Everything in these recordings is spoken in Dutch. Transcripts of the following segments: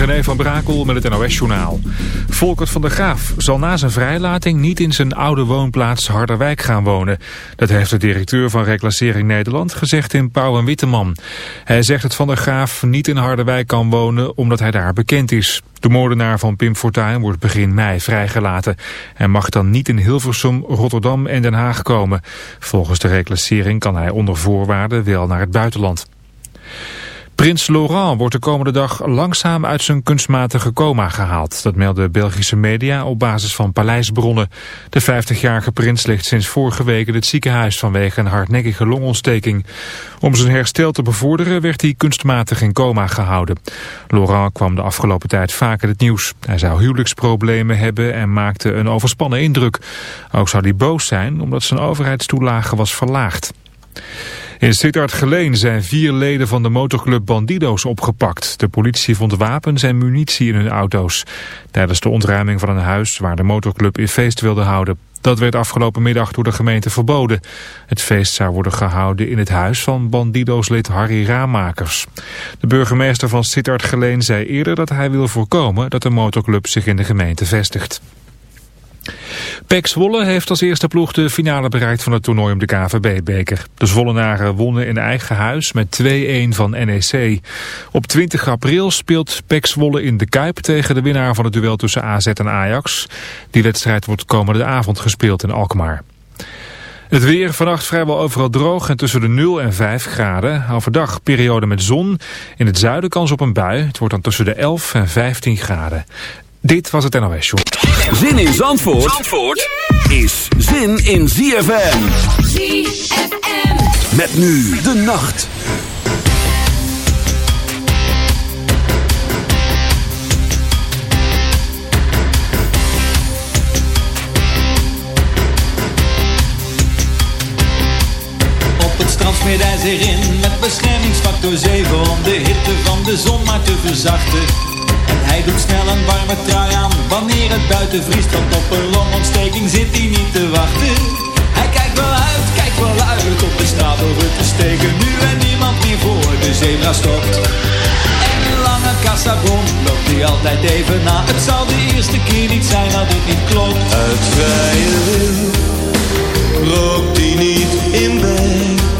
René van Brakel met het NOS-journaal. Volkert van der Graaf zal na zijn vrijlating niet in zijn oude woonplaats Harderwijk gaan wonen. Dat heeft de directeur van Reclassering Nederland gezegd in Pauw en Witteman. Hij zegt dat van der Graaf niet in Harderwijk kan wonen omdat hij daar bekend is. De moordenaar van Pim Fortuyn wordt begin mei vrijgelaten. Hij mag dan niet in Hilversum, Rotterdam en Den Haag komen. Volgens de reclassering kan hij onder voorwaarden wel naar het buitenland. Prins Laurent wordt de komende dag langzaam uit zijn kunstmatige coma gehaald. Dat melden Belgische media op basis van paleisbronnen. De 50-jarige prins ligt sinds vorige week in het ziekenhuis vanwege een hardnekkige longontsteking. Om zijn herstel te bevorderen werd hij kunstmatig in coma gehouden. Laurent kwam de afgelopen tijd vaak in het nieuws. Hij zou huwelijksproblemen hebben en maakte een overspannen indruk. Ook zou hij boos zijn omdat zijn overheidstoelage was verlaagd. In Sittard-Geleen zijn vier leden van de motorclub Bandido's opgepakt. De politie vond wapens en munitie in hun auto's. Tijdens de ontruiming van een huis waar de motorclub in feest wilde houden. Dat werd afgelopen middag door de gemeente verboden. Het feest zou worden gehouden in het huis van Bandido's-lid Harry Raamakers. De burgemeester van Sittard-Geleen zei eerder dat hij wil voorkomen dat de motorclub zich in de gemeente vestigt. PEC Zwolle heeft als eerste ploeg de finale bereikt van het toernooi om de KVB-beker. De Zwollenaren wonnen in eigen huis met 2-1 van NEC. Op 20 april speelt PEC Zwolle in de Kuip tegen de winnaar van het duel tussen AZ en Ajax. Die wedstrijd wordt komende avond gespeeld in Alkmaar. Het weer vannacht vrijwel overal droog en tussen de 0 en 5 graden. Overdag periode met zon. In het zuiden kans op een bui. Het wordt dan tussen de 11 en 15 graden. Dit was het NOS Show. Zin in Zandvoort, Zandvoort is zin in ZFM. ZFM. Met nu de nacht. Op het strand smeert hij zich in met beschermingsfactor 7 om de hitte van de zon maar te verzachten. Hij doet snel een warme trui aan. Wanneer het buiten vriest Want op een longontsteking zit hij niet te wachten. Hij kijkt wel uit, kijkt wel uit Op de straat over te steken. Nu en niemand meer voor de zebra stopt. En een lange kassabon loopt hij altijd even na. Het zal de eerste keer niet zijn dat het niet klopt. Uit vrije wil Rookt hij niet in bed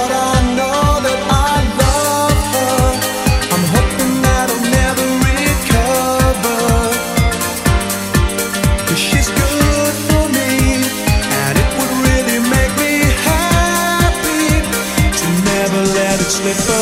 me so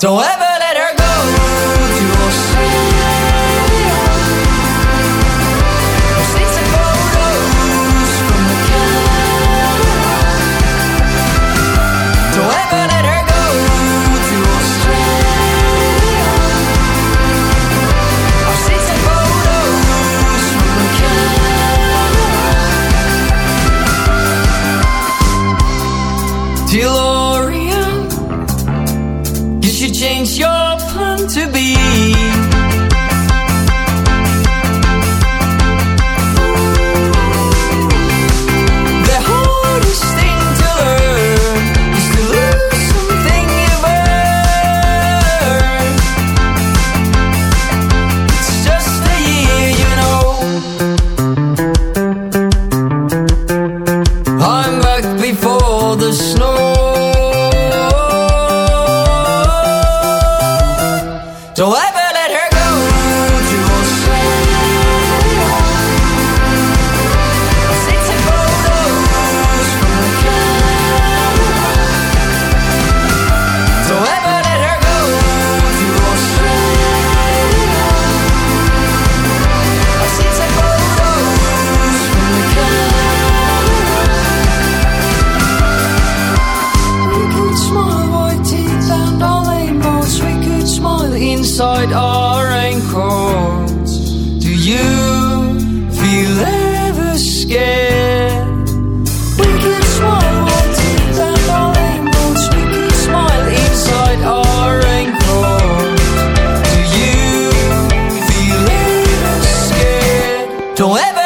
Don't ever Don't ever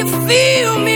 you feel me?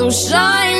So shine